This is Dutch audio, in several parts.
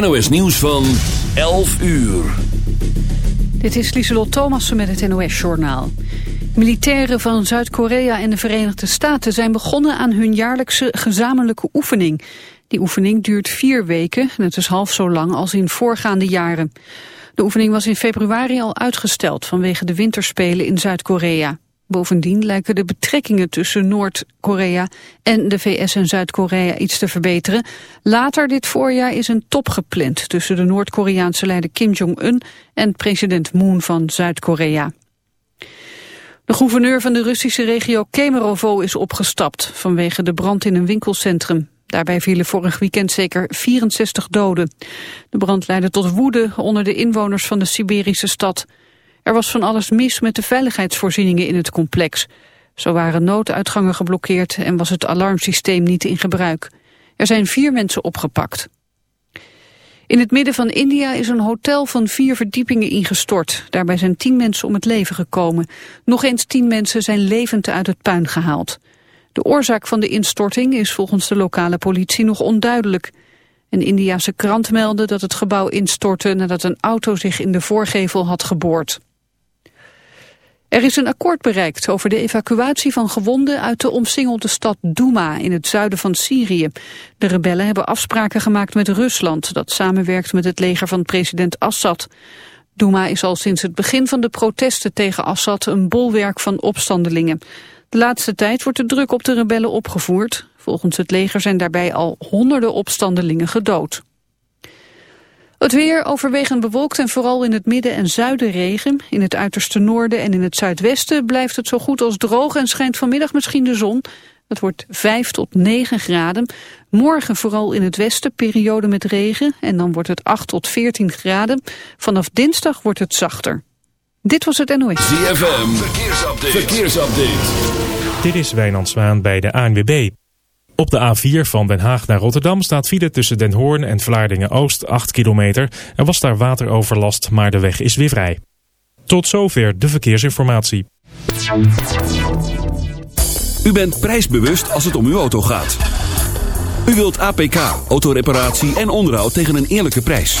NOS Nieuws van 11 uur. Dit is Lieselot Thomassen met het NOS-journaal. Militairen van Zuid-Korea en de Verenigde Staten zijn begonnen aan hun jaarlijkse gezamenlijke oefening. Die oefening duurt vier weken en het is half zo lang als in voorgaande jaren. De oefening was in februari al uitgesteld vanwege de winterspelen in Zuid-Korea. Bovendien lijken de betrekkingen tussen Noord-Korea en de VS en Zuid-Korea iets te verbeteren. Later dit voorjaar is een top gepland tussen de Noord-Koreaanse leider Kim Jong-un en president Moon van Zuid-Korea. De gouverneur van de Russische regio Kemerovo is opgestapt vanwege de brand in een winkelcentrum. Daarbij vielen vorig weekend zeker 64 doden. De brand leidde tot woede onder de inwoners van de Siberische stad. Er was van alles mis met de veiligheidsvoorzieningen in het complex. Zo waren nooduitgangen geblokkeerd en was het alarmsysteem niet in gebruik. Er zijn vier mensen opgepakt. In het midden van India is een hotel van vier verdiepingen ingestort. Daarbij zijn tien mensen om het leven gekomen. Nog eens tien mensen zijn levend uit het puin gehaald. De oorzaak van de instorting is volgens de lokale politie nog onduidelijk. Een Indiase krant meldde dat het gebouw instortte nadat een auto zich in de voorgevel had geboord. Er is een akkoord bereikt over de evacuatie van gewonden uit de omsingelde stad Douma in het zuiden van Syrië. De rebellen hebben afspraken gemaakt met Rusland dat samenwerkt met het leger van president Assad. Douma is al sinds het begin van de protesten tegen Assad een bolwerk van opstandelingen. De laatste tijd wordt de druk op de rebellen opgevoerd. Volgens het leger zijn daarbij al honderden opstandelingen gedood. Het weer overwegend bewolkt en vooral in het midden en zuiden regen. In het uiterste noorden en in het zuidwesten blijft het zo goed als droog en schijnt vanmiddag misschien de zon. Het wordt 5 tot 9 graden. Morgen vooral in het westen periode met regen en dan wordt het 8 tot 14 graden. Vanaf dinsdag wordt het zachter. Dit was het NOS. ZFM, verkeersupdate. verkeersupdate. Dit is Wijnand Zwaan bij de ANWB. Op de A4 van Den Haag naar Rotterdam staat file tussen Den Hoorn en Vlaardingen-Oost 8 kilometer. Er was daar wateroverlast, maar de weg is weer vrij. Tot zover de verkeersinformatie. U bent prijsbewust als het om uw auto gaat. U wilt APK, autoreparatie en onderhoud tegen een eerlijke prijs.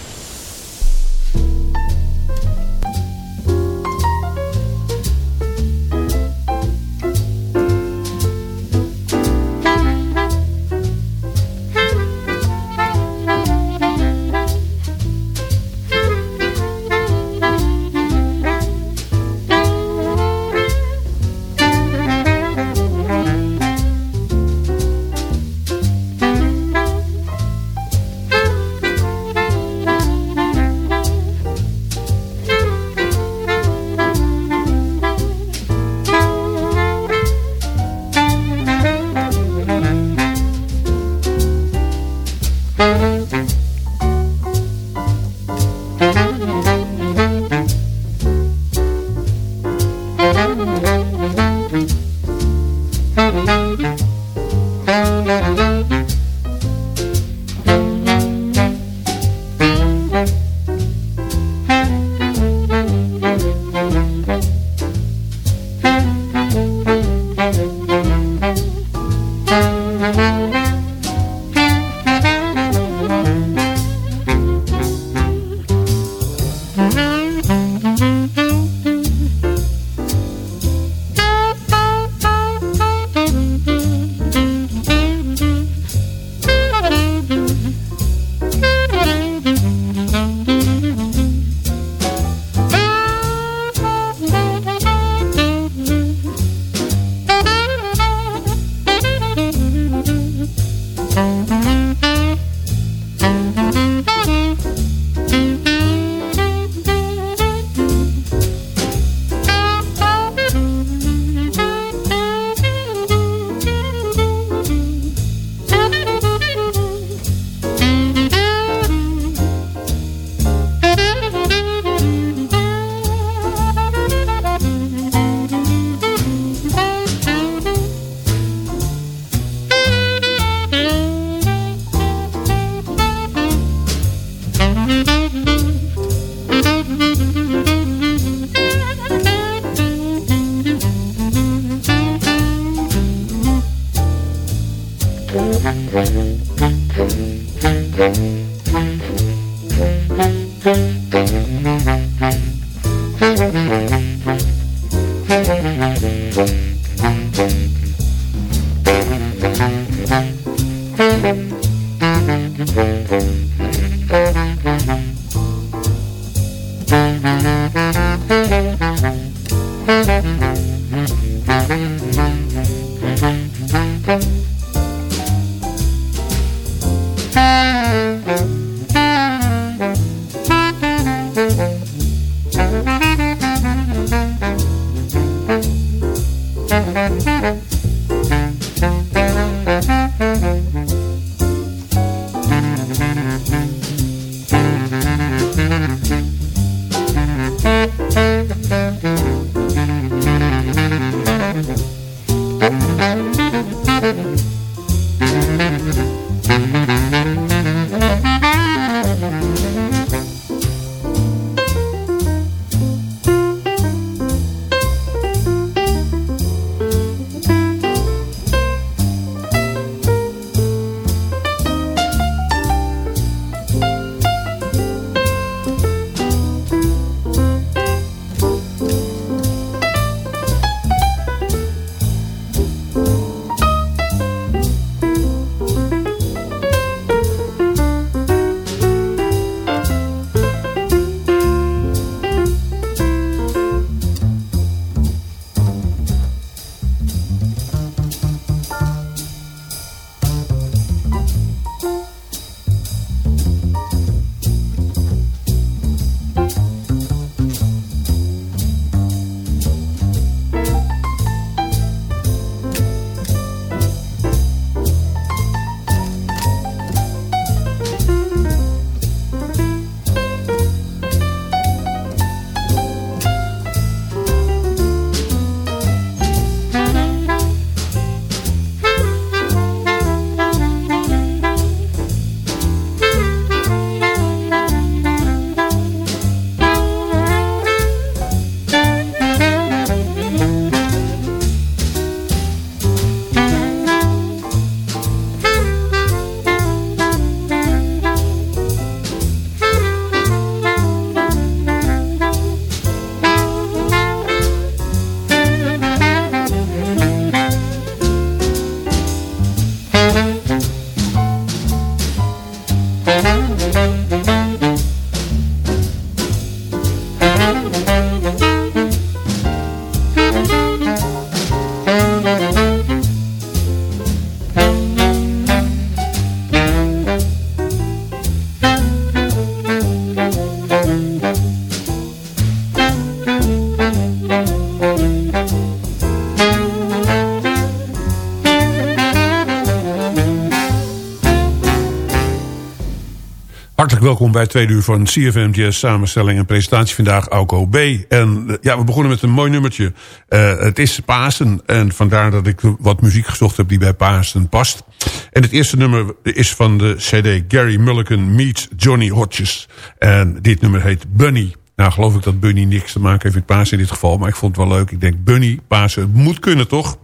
Welkom bij tweede uur van CFM Jazz samenstelling en presentatie vandaag Auko B. En eh, ja, we begonnen met een mooi nummertje. Eh, het is Pasen en vandaar dat ik wat muziek gezocht heb die bij Pasen past. En het eerste nummer is van de cd Gary Mulligan meets Johnny Hodges. En dit nummer heet Bunny. Nou geloof ik dat Bunny niks te maken heeft met Pasen in dit geval, maar ik vond het wel leuk. Ik denk Bunny, Pasen, moet kunnen toch?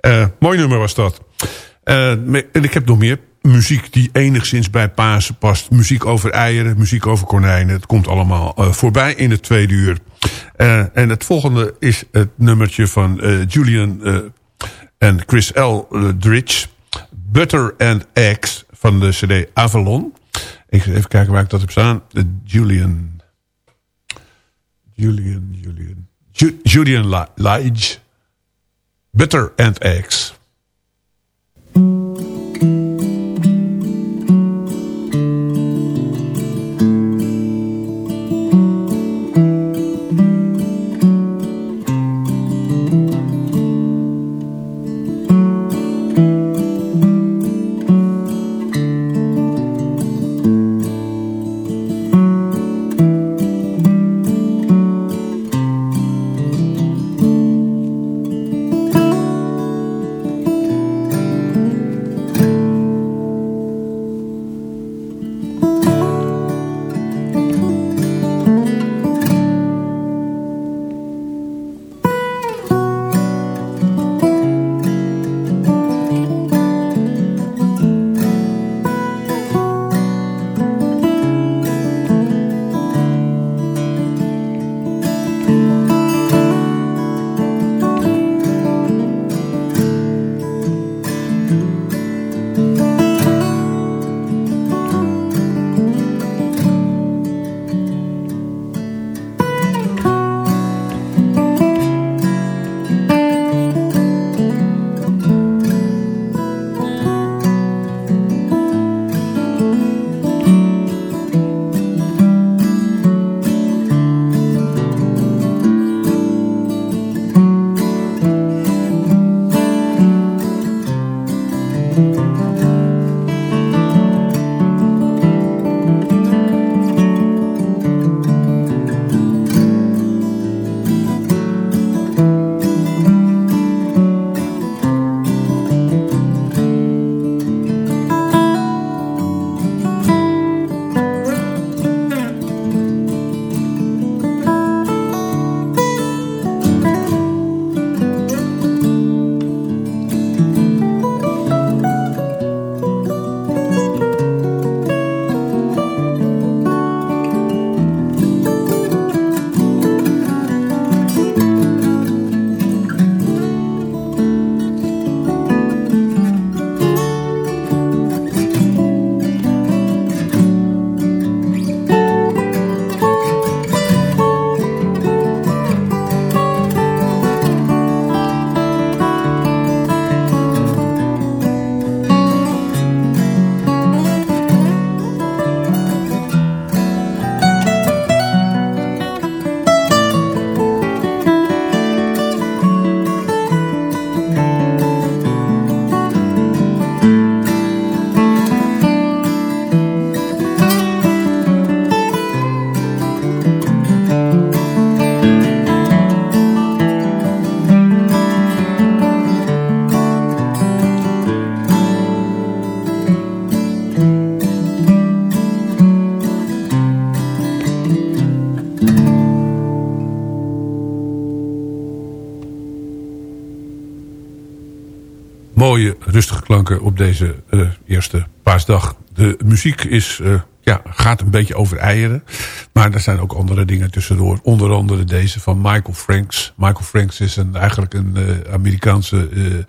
Eh, mooi nummer was dat. en ik heb nog meer muziek die enigszins bij Pasen past. Muziek over eieren, muziek over konijnen. Het komt allemaal uh, voorbij in het tweede uur. Uh, en het volgende is het nummertje van uh, Julian en Chris L. Dridge. Butter and Eggs van de cd Avalon. Ik even kijken waar ik dat heb staan. Julian... Julian, Julian... Ju Julian Lige. Butter and Eggs. Op deze eh, eerste paasdag. De muziek is, eh, ja, gaat een beetje over eieren. Maar er zijn ook andere dingen tussendoor. Onder andere deze van Michael Franks. Michael Franks is een, eigenlijk een eh, Amerikaanse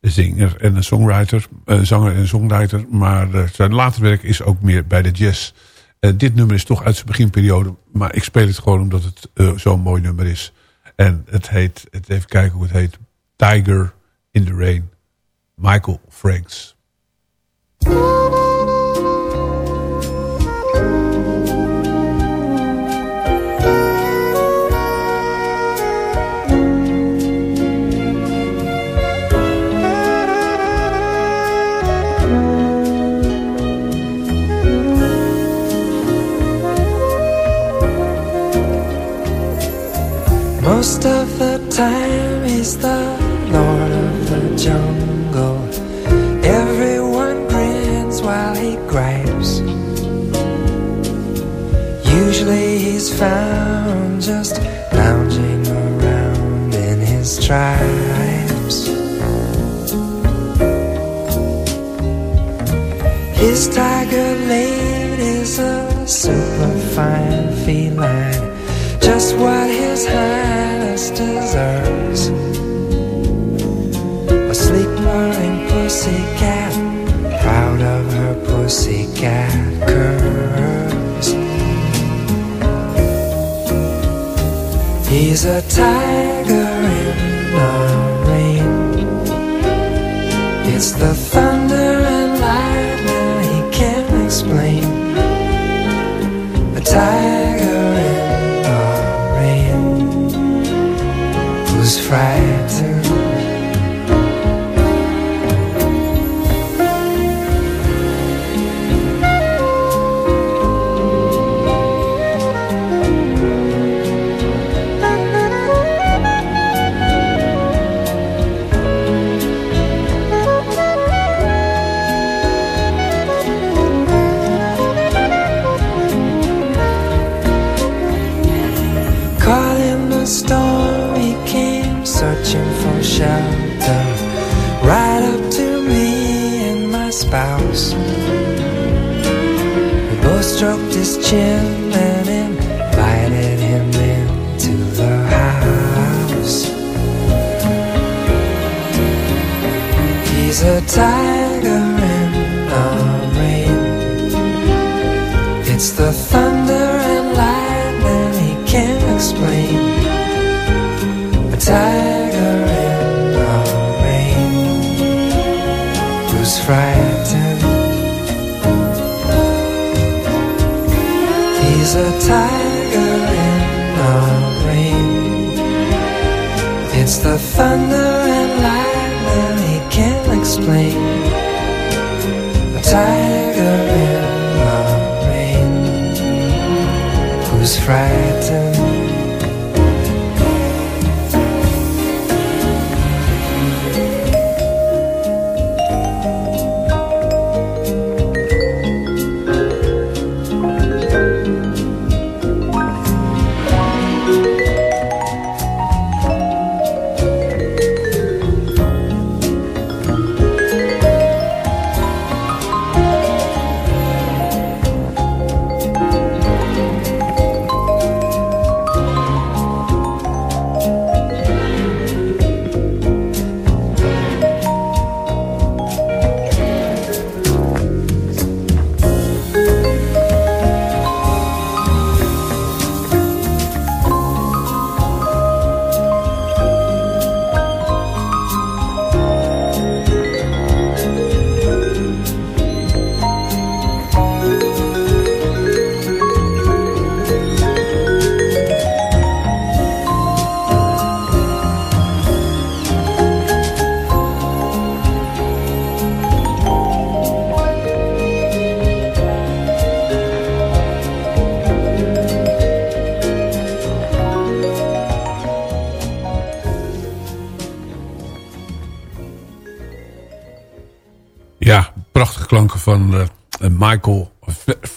zinger en een songwriter. Zanger en songwriter. Maar zijn later werk is ook meer bij de jazz. Dit nummer is toch uit zijn beginperiode. Maar ik speel het gewoon omdat het zo'n mooi nummer is. En het heet, het even kijken hoe het heet. Tiger in the Rain. Michael Franks. Most of the time he's the Usually he's found just lounging around in his stripes. His tiger lady is a superfine feline just what his highness deserves. A sleek purring pussycat, proud of her pussycat He's a tiger in the rain. It's the thunder his chin and invited him into the house. He's a tiger thunder and lightning he can't explain. A tiger in the rain who's frightened.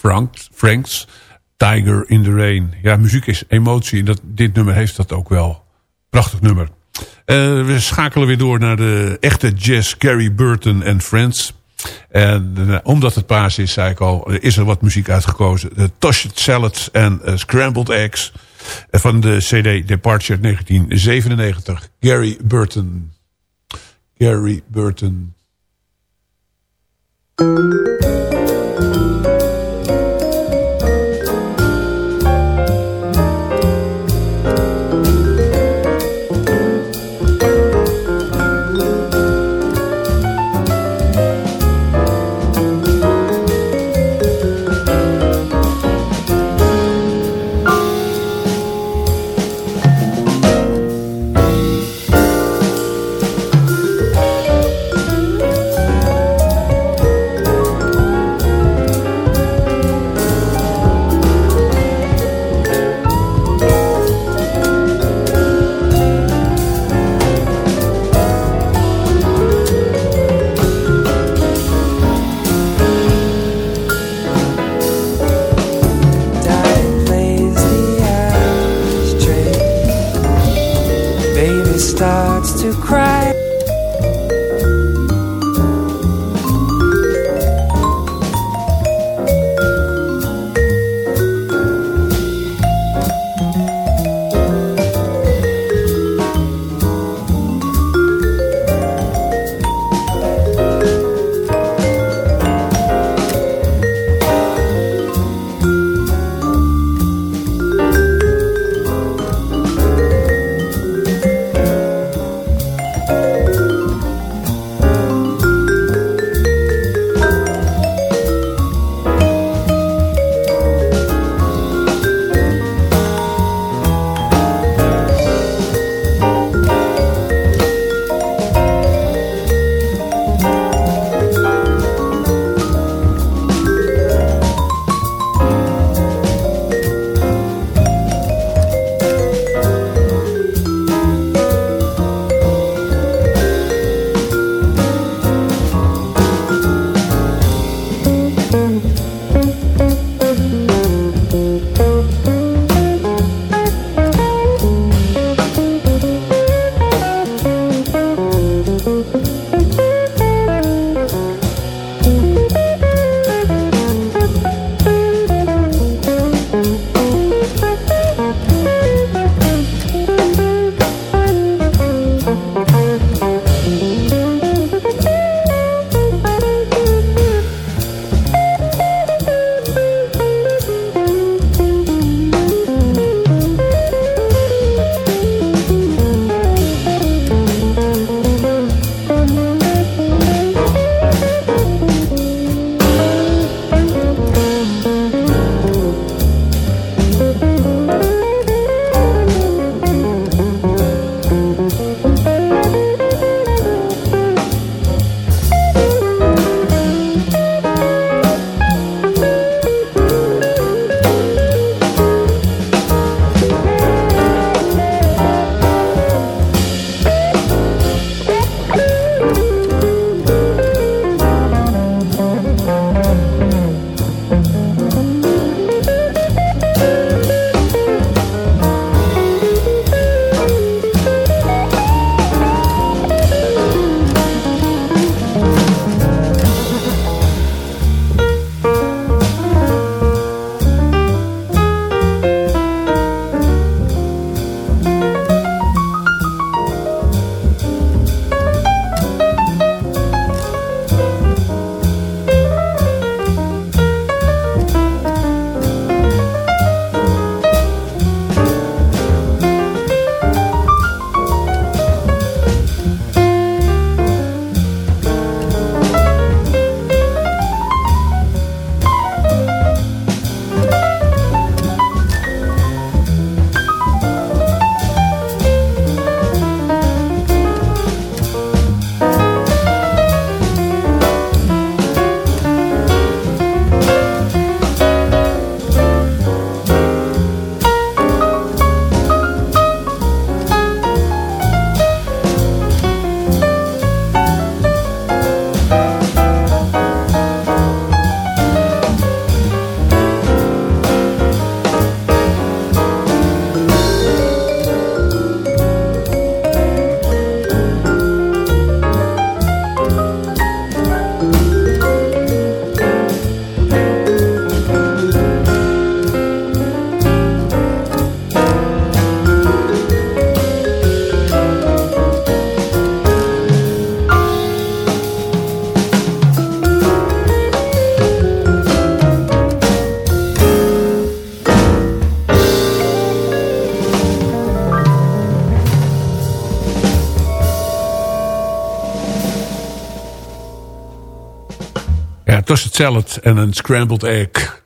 Franks, Franks. Tiger in the Rain. Ja, muziek is emotie. En dat, dit nummer heeft dat ook wel. Prachtig nummer. Eh, we schakelen weer door naar de echte jazz Gary Burton en Friends. En eh, omdat het paas is, zei ik al, is er wat muziek uitgekozen. De Toasted Salads en eh, Scrambled Eggs van de CD Departure 1997. Gary Burton. Gary Burton. Toasted salad en een scrambled egg.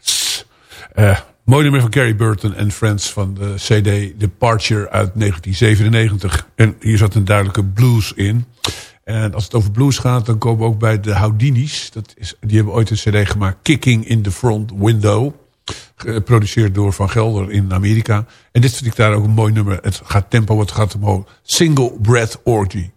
Uh, mooi nummer van Gary Burton en Friends van de CD Departure uit 1997. En hier zat een duidelijke blues in. En als het over blues gaat, dan komen we ook bij de Houdini's. Dat is, die hebben ooit een cd gemaakt, Kicking in the Front Window. Geproduceerd door Van Gelder in Amerika. En dit vind ik daar ook een mooi nummer. Het gaat tempo, het gaat omhoog. Single Breath Orgy.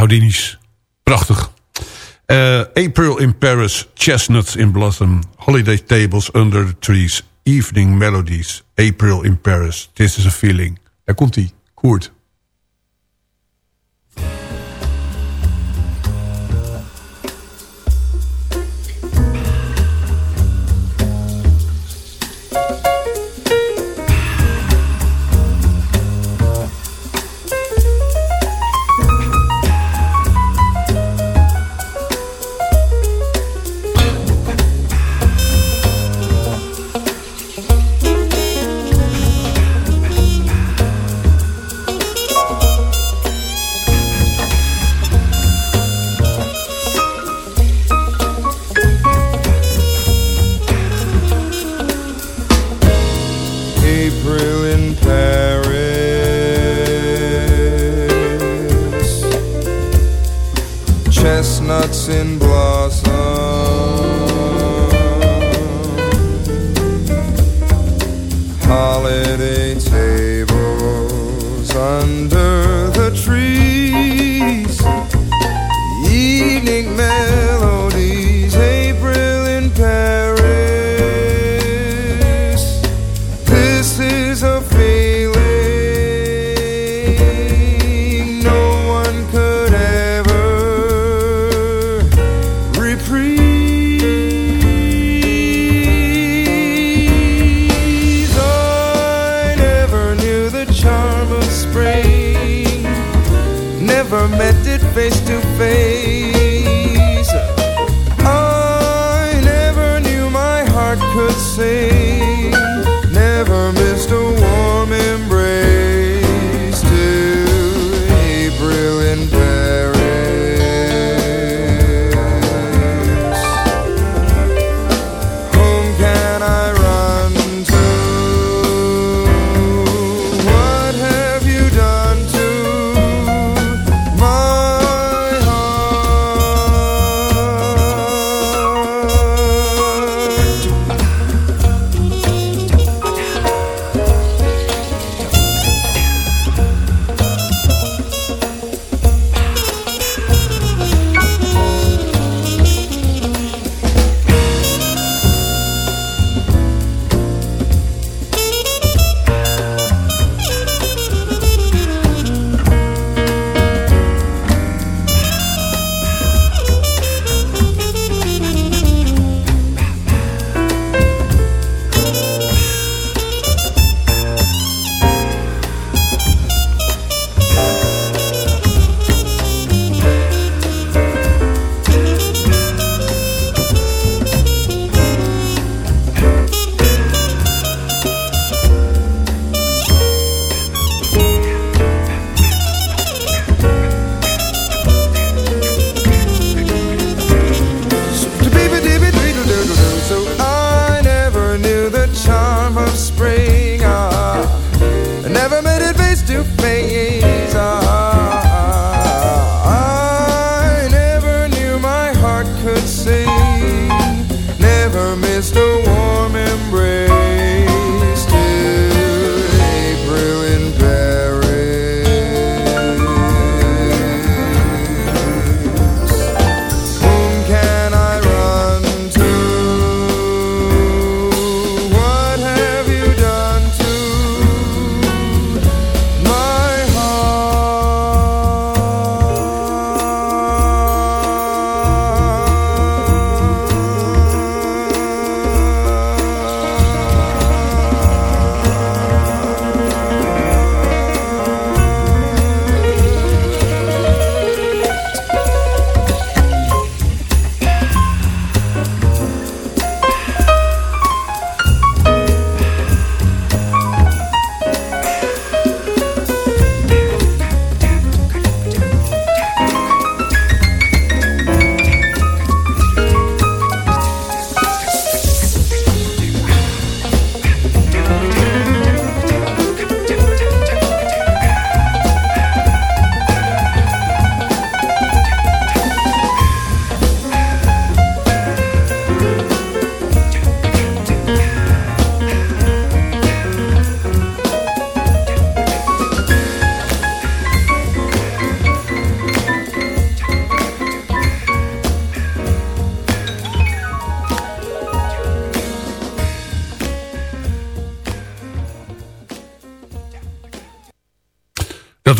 Houdini's. Prachtig. Eh, April in Paris, Chestnuts in Blossom... Holiday Tables Under the Trees, Evening Melodies... April in Paris, This is a Feeling. Daar komt-ie, Koert. never met it face to face. I never knew my heart could say. Mr.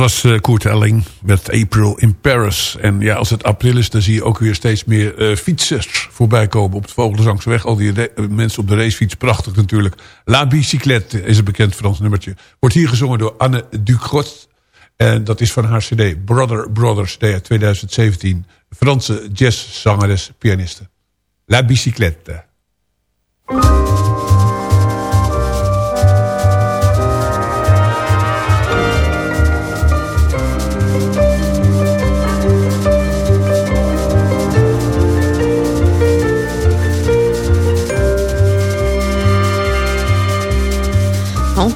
was eh Koert Elling met April in Paris. En ja, als het april is, dan zie je ook weer steeds meer eh, fietsers voorbij komen op de Vogelzangsweg. Al die eh, mensen op de racefiets, prachtig natuurlijk. La Bicyclette is een bekend Frans nummertje. Wordt hier gezongen door Anne Ducrot. En dat is van haar cd Brother Brothers, CD uit 2017. Franse jazzzangeres, pianiste. La Bicyclette.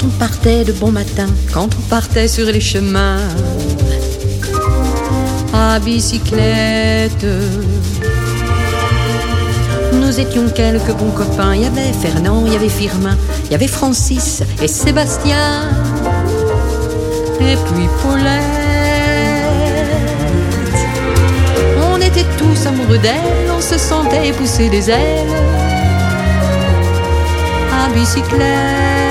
On partait de bon matin, quand on partait sur les chemins à bicyclette. Nous étions quelques bons copains. Il y avait Fernand, il y avait Firmin, il y avait Francis et Sébastien. Et puis Paulette. On était tous amoureux d'elle, on se sentait pousser des ailes à bicyclette.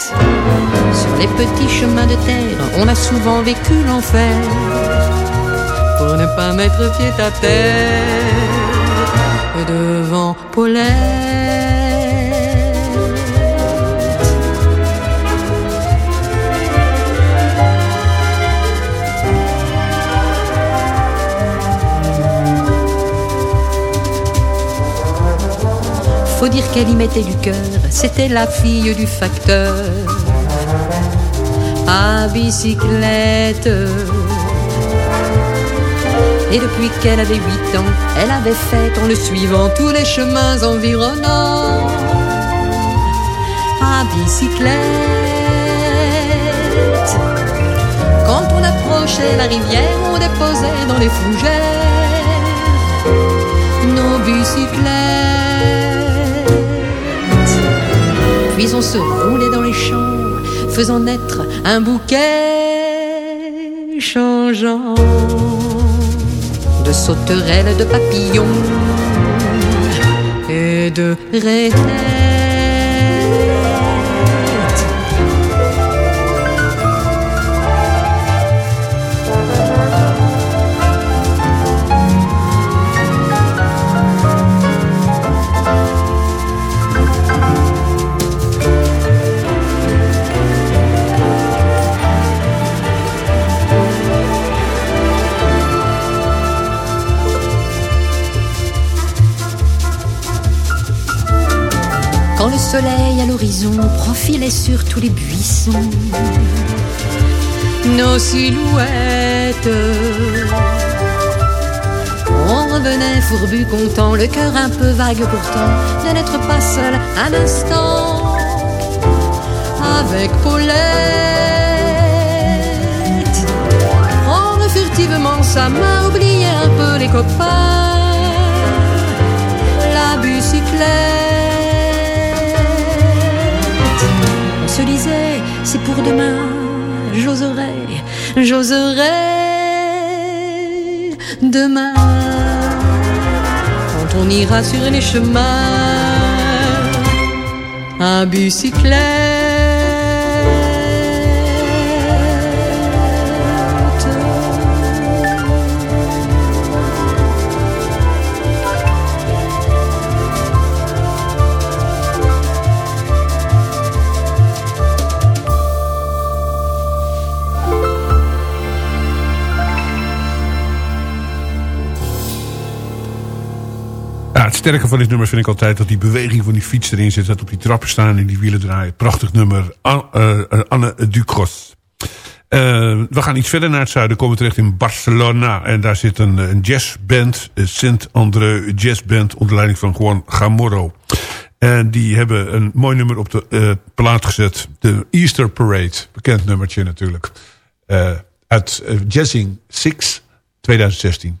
Sur les petits chemins de terre, on a souvent vécu l'enfer pour ne pas mettre pied à terre devant Paulette. Faut dire qu'elle y mettait du cœur, c'était la fille du facteur à bicyclette. Et depuis qu'elle avait huit ans, elle avait fait en le suivant tous les chemins environnants à bicyclette. Quand on approchait la rivière, on déposait dans les fougères nos bicyclettes. Se roulait dans les champs, faisant naître un bouquet changeant de sauterelles, de papillons et de rainettes. Soleil à l'horizon profilait sur tous les buissons nos silhouettes. On revenait fourbu, content, le cœur un peu vague pourtant, de n'être pas seul un instant avec Paulette. Prendre furtivement sa main, oublier un peu les copains, demain, j'oserai, j'oserai demain. Quand on ira sur les chemins à bicyclette. Sterke van dit nummer vind ik altijd dat die beweging van die fiets erin zit. Dat op die trappen staan en die wielen draaien. Prachtig nummer. Eh, eh, Anne Ducros. Eh, we gaan iets verder naar het zuiden. Komen terecht in Barcelona. En daar zit een, een jazzband. Sint-André Jazzband. Onder leiding van Juan Gamorro. En die hebben een mooi nummer op de plaat gezet. De Easter Parade. Bekend nummertje natuurlijk. Uit Jazzing 6 2016.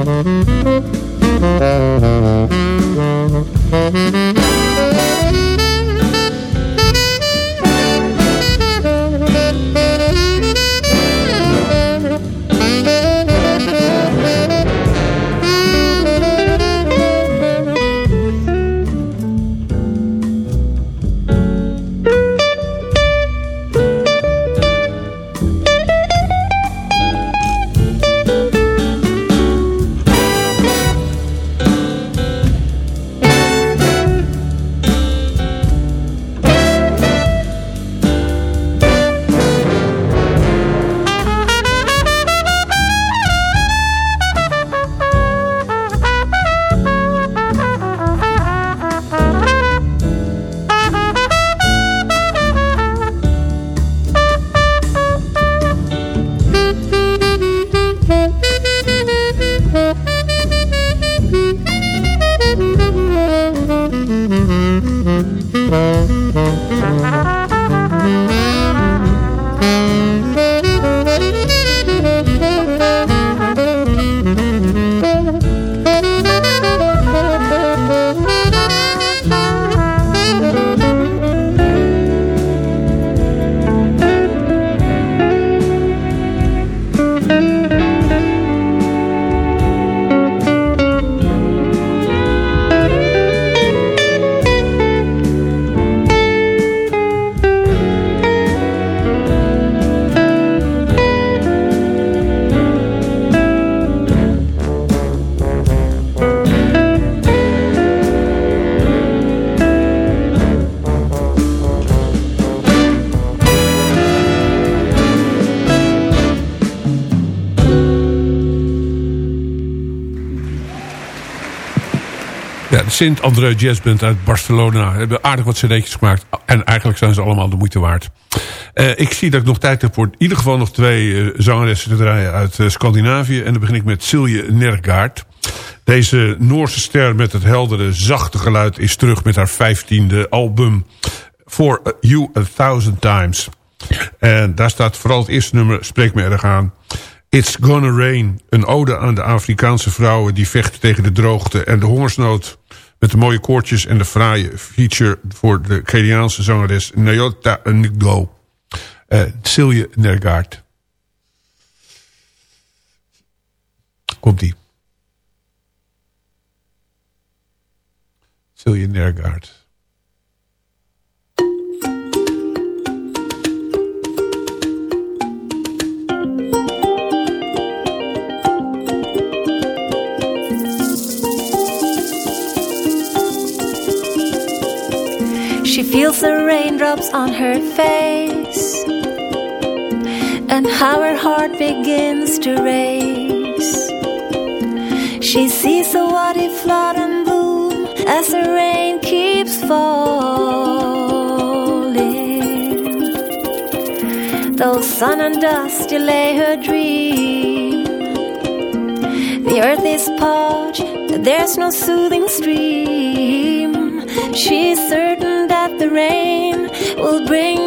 Ja, de Sint-André Jazzband uit Barcelona. Hebben aardig wat cd'tjes gemaakt. En eigenlijk zijn ze allemaal de moeite waard. Eh, ik zie dat ik nog tijd heb voor in ieder geval nog twee eh, zangeressen te draaien uit eh, Scandinavië. En dan begin ik met Silje Nergaard. Deze Noorse ster met het heldere, zachte geluid is terug met haar vijftiende album. For You a Thousand Times. En daar staat vooral het eerste nummer, spreek me erg aan. It's Gonna Rain, een ode aan de Afrikaanse vrouwen... die vechten tegen de droogte en de hongersnood... de mooie koortjes en de fraaie feature... voor de Keniaanse zangeres Nyota Ngo. Uh, Silje Nergaard. Komt-ie. Silje Nergaard. Feels the raindrops on her face and how her heart begins to race. She sees the wadi flood and boom as the rain keeps falling. Though sun and dust delay her dream, the earth is parched, there's no soothing stream. She's the rain will bring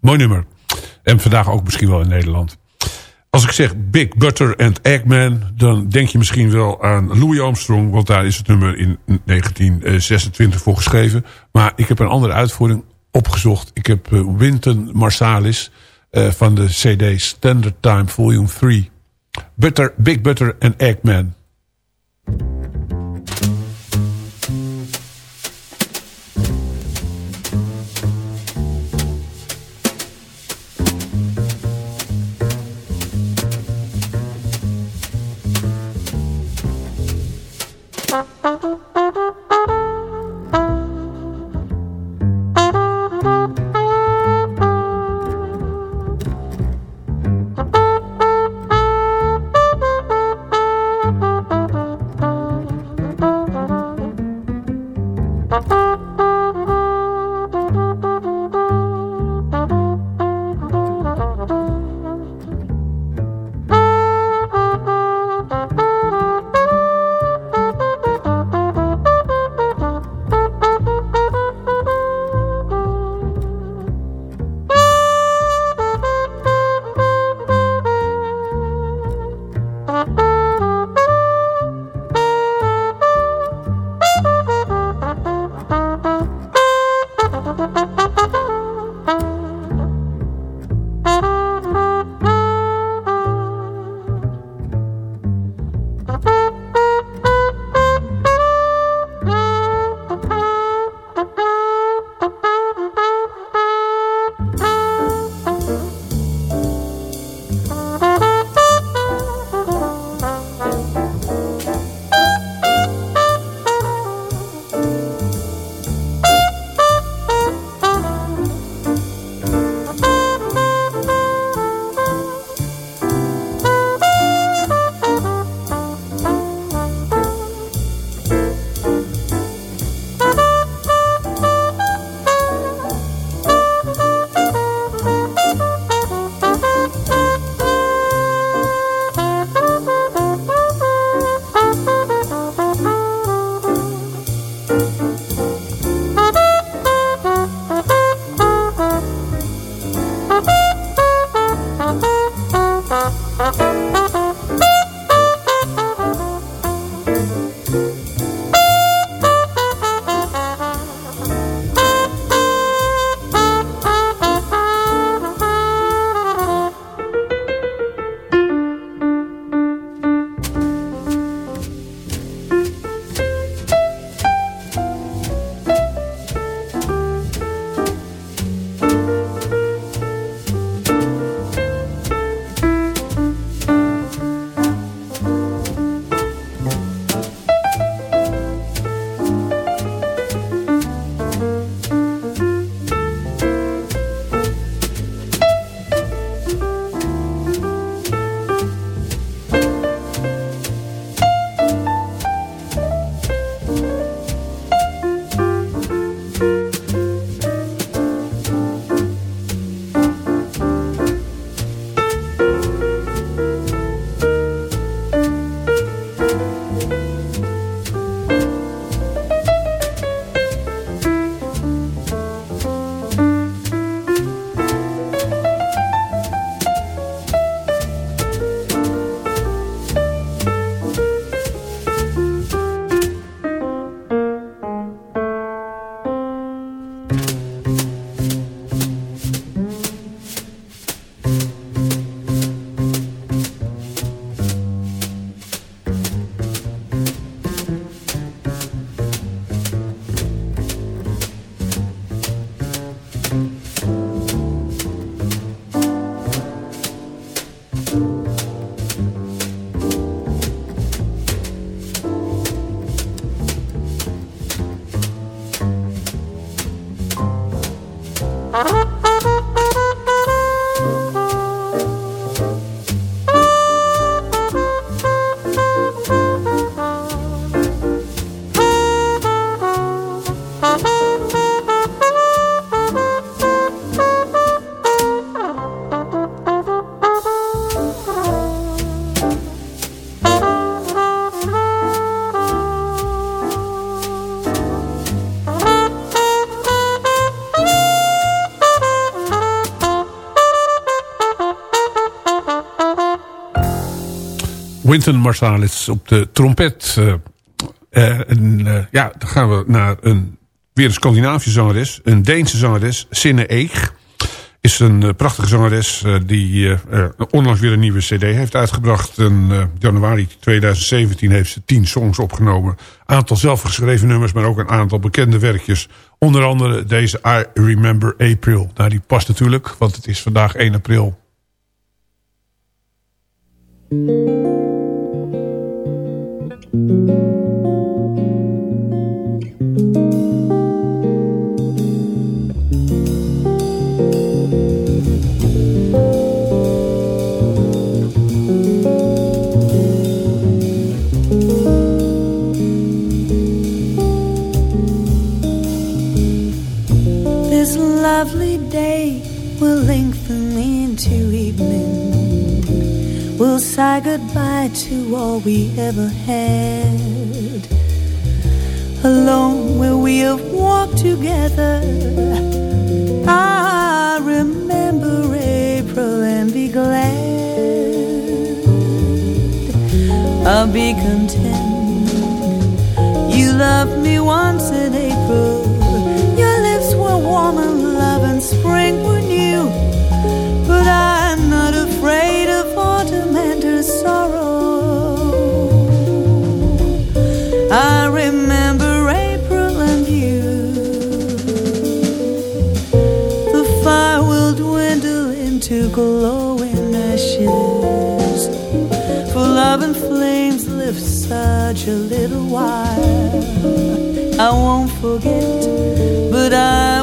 Mooi nummer. En vandaag ook misschien wel in Nederland. Als ik zeg Big Butter and Eggman... dan denk je misschien wel aan Louis Armstrong... want daar is het nummer in 1926 voor geschreven. Maar ik heb een andere uitvoering opgezocht. Ik heb uh, Wynton Marsalis uh, van de CD Standard Time Volume 3. Butter, Big Butter and Eggman. Wynton Marsalis op de trompet. Eh, eh, en, eh, ja, dan gaan we naar een, weer een Scandinavische zangeres. Een Deense zangeres, Sinne Eeg. Is een prachtige zangeres die onlangs weer een nieuwe cd heeft uitgebracht. In januari 2017 heeft ze tien songs opgenomen. Aantal zelfgeschreven nummers, maar ook een aantal bekende werkjes. Onder andere deze I Remember April. Nou, die past natuurlijk, want het is vandaag 1 april. Say goodbye to all we ever had. Alone where we have walked together. I remember April and be glad. I'll be content. You loved me once such a little while. I won't forget, but I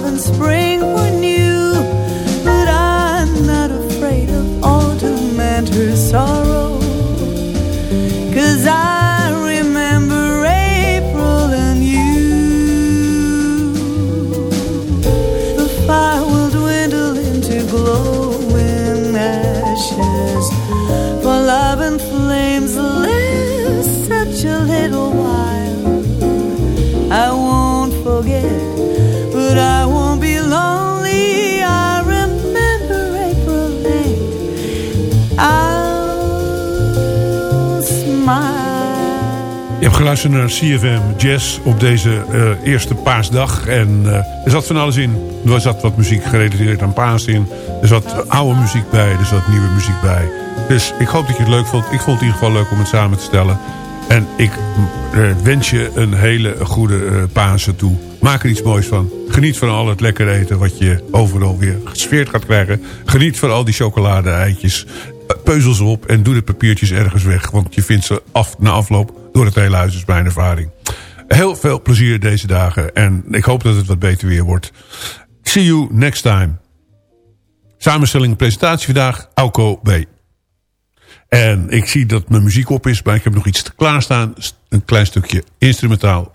love spring when geluisterd naar CFM Jazz op deze eh, eerste paasdag. En eh, er zat van alles in. Er zat wat muziek gerelateerd aan paas in. Er zat oude muziek bij, er zat nieuwe muziek bij. Dus ik hoop dat je het leuk vond. Ik vond het in ieder geval leuk om het samen te stellen. En ik eh, wens je een hele goede Pasen toe. Maak er iets moois van. Geniet van al het lekker eten wat je overal weer gesfeerd gaat krijgen. Geniet van al die chocolade-eitjes. Peuzel ze op en doe de papiertjes ergens weg. Want je vindt ze af, na afloop door het hele huis, is mijn ervaring. Heel veel plezier deze dagen. En ik hoop dat het wat beter weer wordt. See you next time. Samenstelling en presentatie vandaag, Auko B. En ik zie dat mijn muziek op is, maar ik heb nog iets klaarstaan. Een klein stukje instrumentaal.